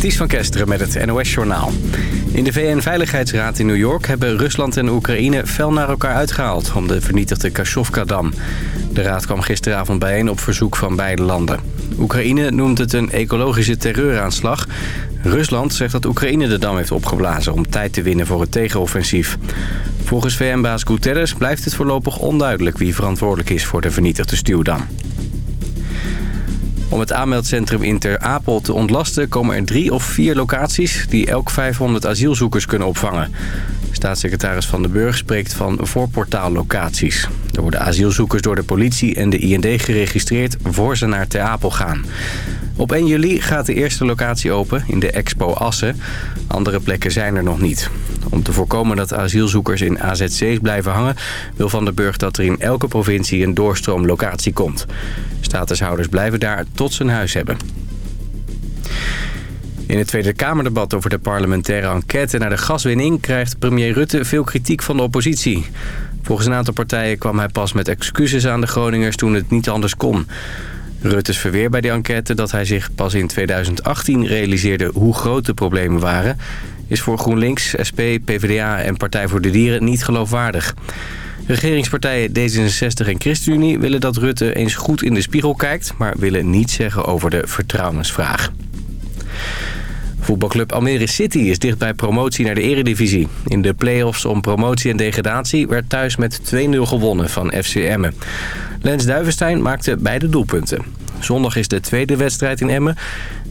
Ties van Kesteren met het NOS-journaal. In de VN-veiligheidsraad in New York hebben Rusland en Oekraïne fel naar elkaar uitgehaald... om de vernietigde Kashovka-dam. De raad kwam gisteravond bijeen op verzoek van beide landen. Oekraïne noemt het een ecologische terreuraanslag. Rusland zegt dat Oekraïne de dam heeft opgeblazen... om tijd te winnen voor het tegenoffensief. Volgens VN-baas Guterres blijft het voorlopig onduidelijk... wie verantwoordelijk is voor de vernietigde stuwdam. Om het aanmeldcentrum in Ter Apel te ontlasten... komen er drie of vier locaties die elk 500 asielzoekers kunnen opvangen. Staatssecretaris Van den Burg spreekt van voorportaallocaties. Er worden asielzoekers door de politie en de IND geregistreerd... voor ze naar Ter Apel gaan. Op 1 juli gaat de eerste locatie open in de Expo Assen. Andere plekken zijn er nog niet. Om te voorkomen dat asielzoekers in AZC's blijven hangen... wil Van den Burg dat er in elke provincie een doorstroomlocatie komt. Statushouders blijven daar tot ze een huis hebben. In het Tweede Kamerdebat over de parlementaire enquête naar de gaswinning... krijgt premier Rutte veel kritiek van de oppositie. Volgens een aantal partijen kwam hij pas met excuses aan de Groningers toen het niet anders kon. Rutte's verweer bij die enquête dat hij zich pas in 2018 realiseerde hoe groot de problemen waren... is voor GroenLinks, SP, PvdA en Partij voor de Dieren niet geloofwaardig. Regeringspartijen D66 en ChristenUnie willen dat Rutte eens goed in de spiegel kijkt... maar willen niets zeggen over de vertrouwensvraag. Voetbalclub Almere City is dicht bij promotie naar de eredivisie. In de play-offs om promotie en degradatie werd thuis met 2-0 gewonnen van FC Emmen. Lens Duivenstein maakte beide doelpunten. Zondag is de tweede wedstrijd in Emmen.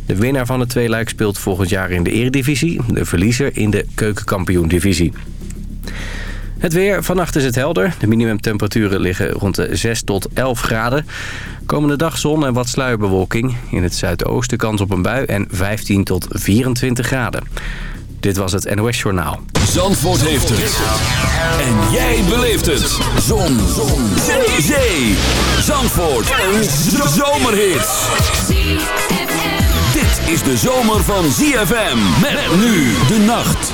De winnaar van de tweeluik speelt volgend jaar in de eredivisie. De verliezer in de keukenkampioen-divisie. Het weer. Vannacht is het helder. De minimumtemperaturen liggen rond de 6 tot 11 graden. Komende dag zon en wat sluierbewolking. In het zuidoosten kans op een bui en 15 tot 24 graden. Dit was het NOS Journaal. Zandvoort heeft het. En jij beleeft het. Zon. zon. Zee. Zee. Zandvoort. Een zomerhit. Dit is de zomer van ZFM. Met nu de nacht.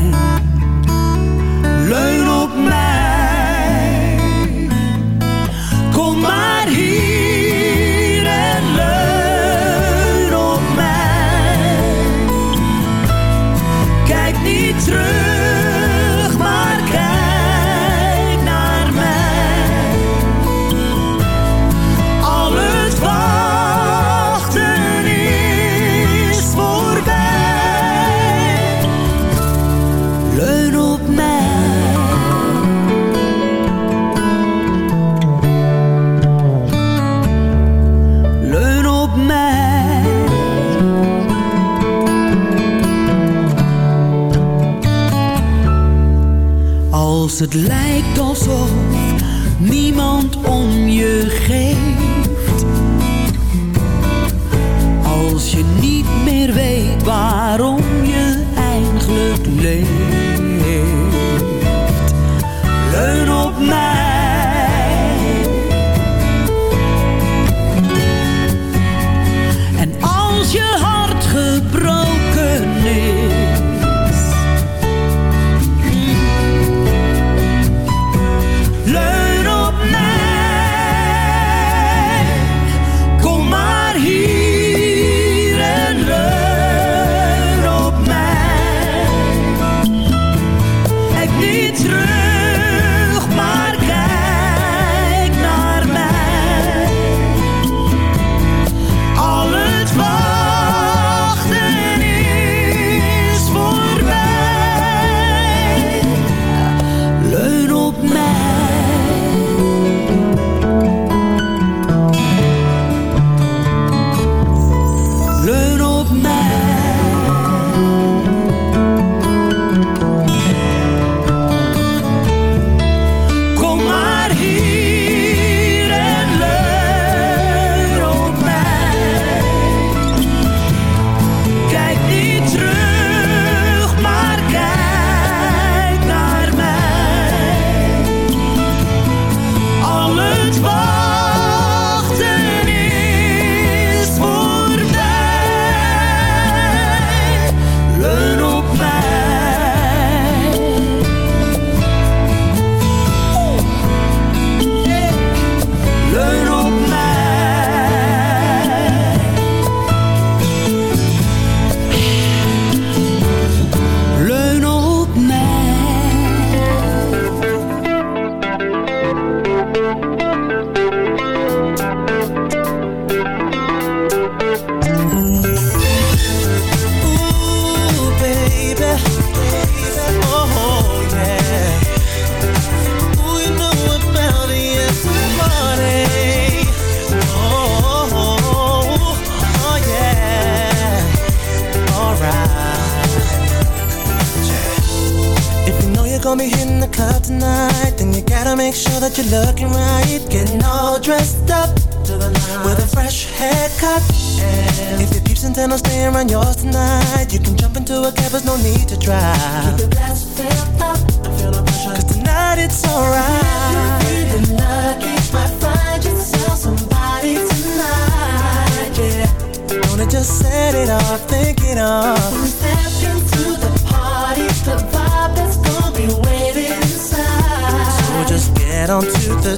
Yours tonight, you can jump into a cab, there's no need to drive. Keep your glass filled up. Don't feel no pressure. Cause tonight it's alright. If you're feeling lucky, might find yourself somebody tonight. Yeah. Wanna just set it off, think it off. Step into the party, the vibe that's gonna be waiting inside. So just get onto the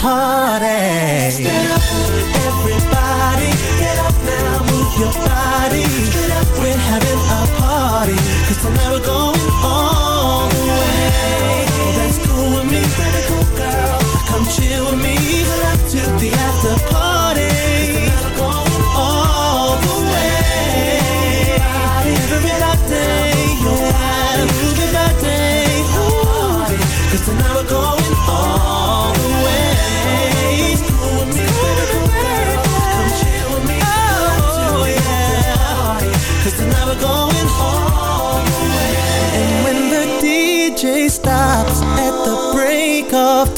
party. Up, everybody, get up now, move your body. We're having a going all the way. That's cool with me, girl. Come chill with me,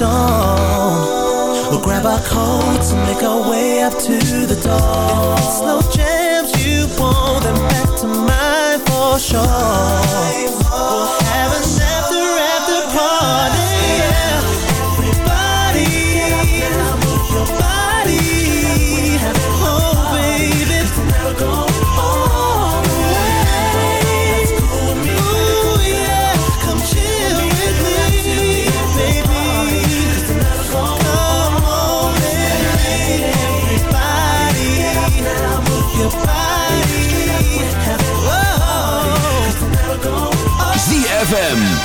dawn, we'll grab our coats and make our way up to the door. If it's slow jams you want, then back to mine for sure.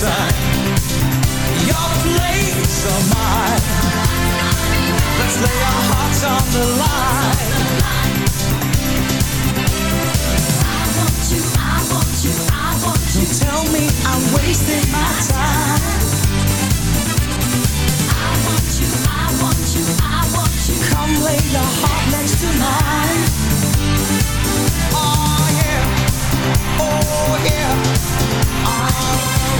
time. Your place or mine. Let's lay our hearts on the line. I want you, I want you, I want you. Don't tell me I'm wasting my time. I want you, I want you, I want you. Come lay your heart next to mine. Oh yeah, oh yeah.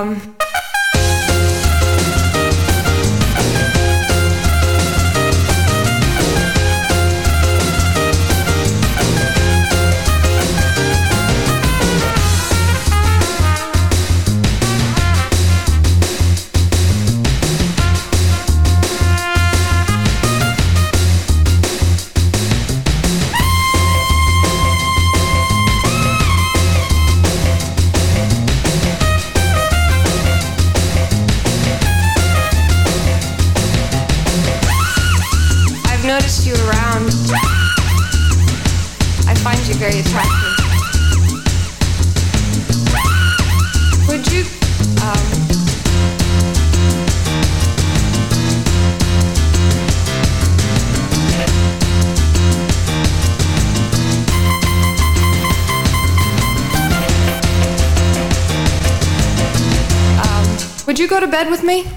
um, bed with me?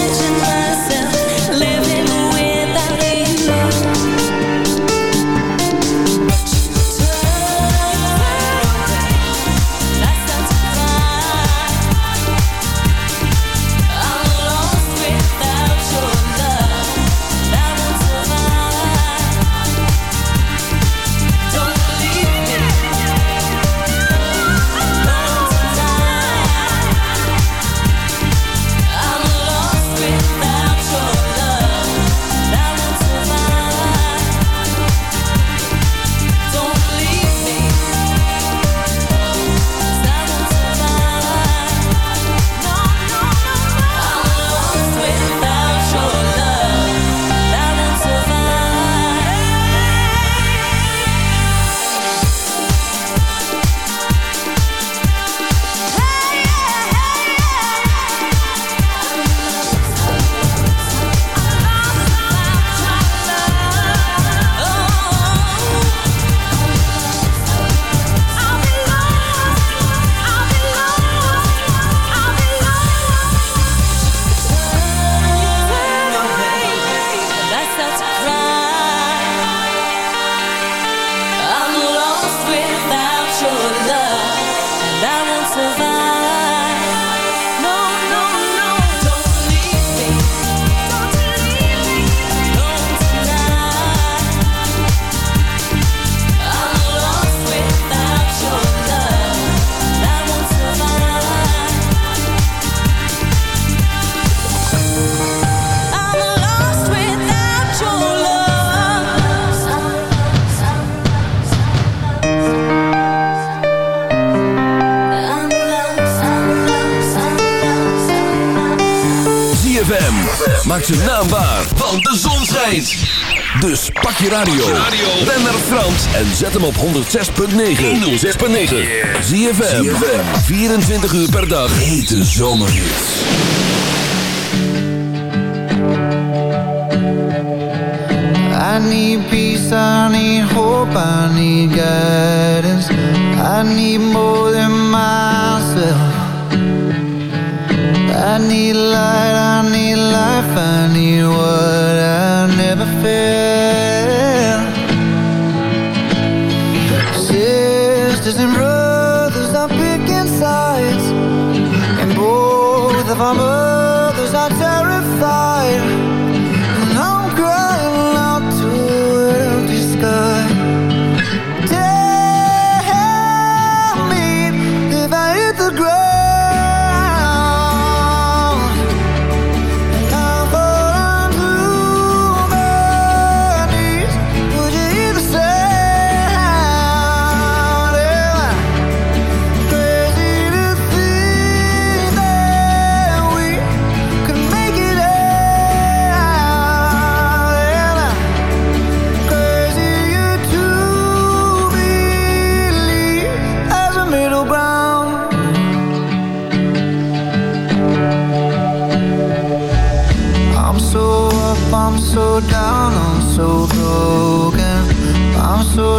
imagine myself Maak ze naambaar, want de zon schijnt. Dus pak je radio. Ben naar Frans en zet hem op 106.9. 106.9. Zie je 24 uur per dag. Hete de I need peace, I need hope, I need guidance. I need more than myself. I need light, I need life I what I never felt. Sisters and brothers are picking sides And both of our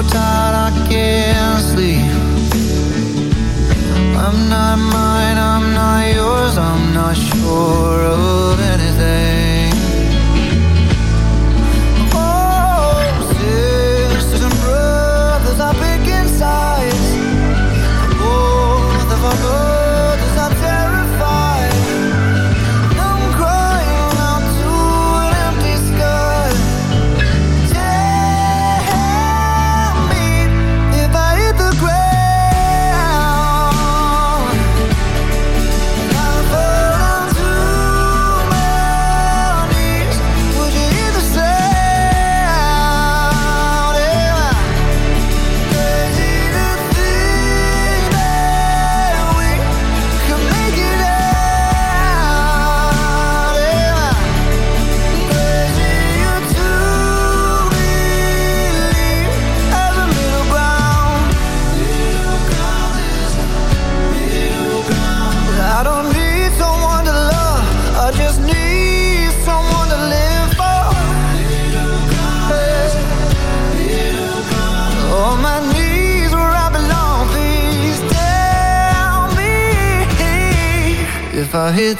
tired I can't sleep. I'm not mine, I'm not yours, I'm not sure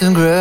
And grow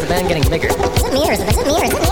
the band getting bigger? Is it me or is it me or is it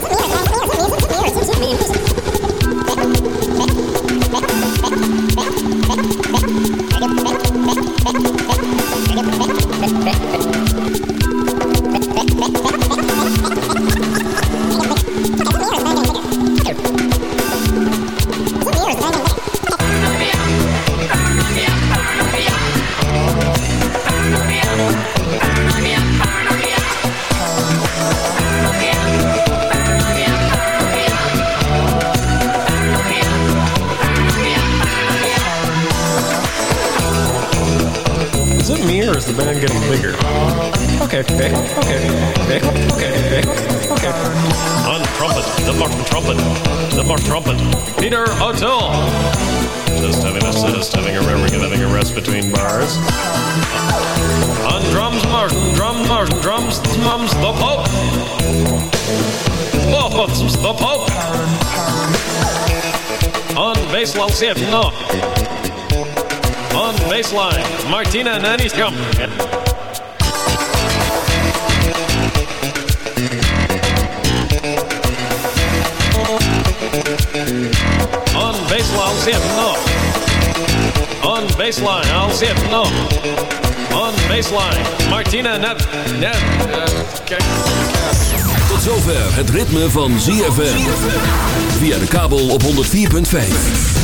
zit nog. On baseline, Martina Nani's come. On baseline, zit nog. On baseline, al zit nog. On baseline, Martina Net. Net. Tot zover het ritme van ZFM. Via de kabel op 104.5.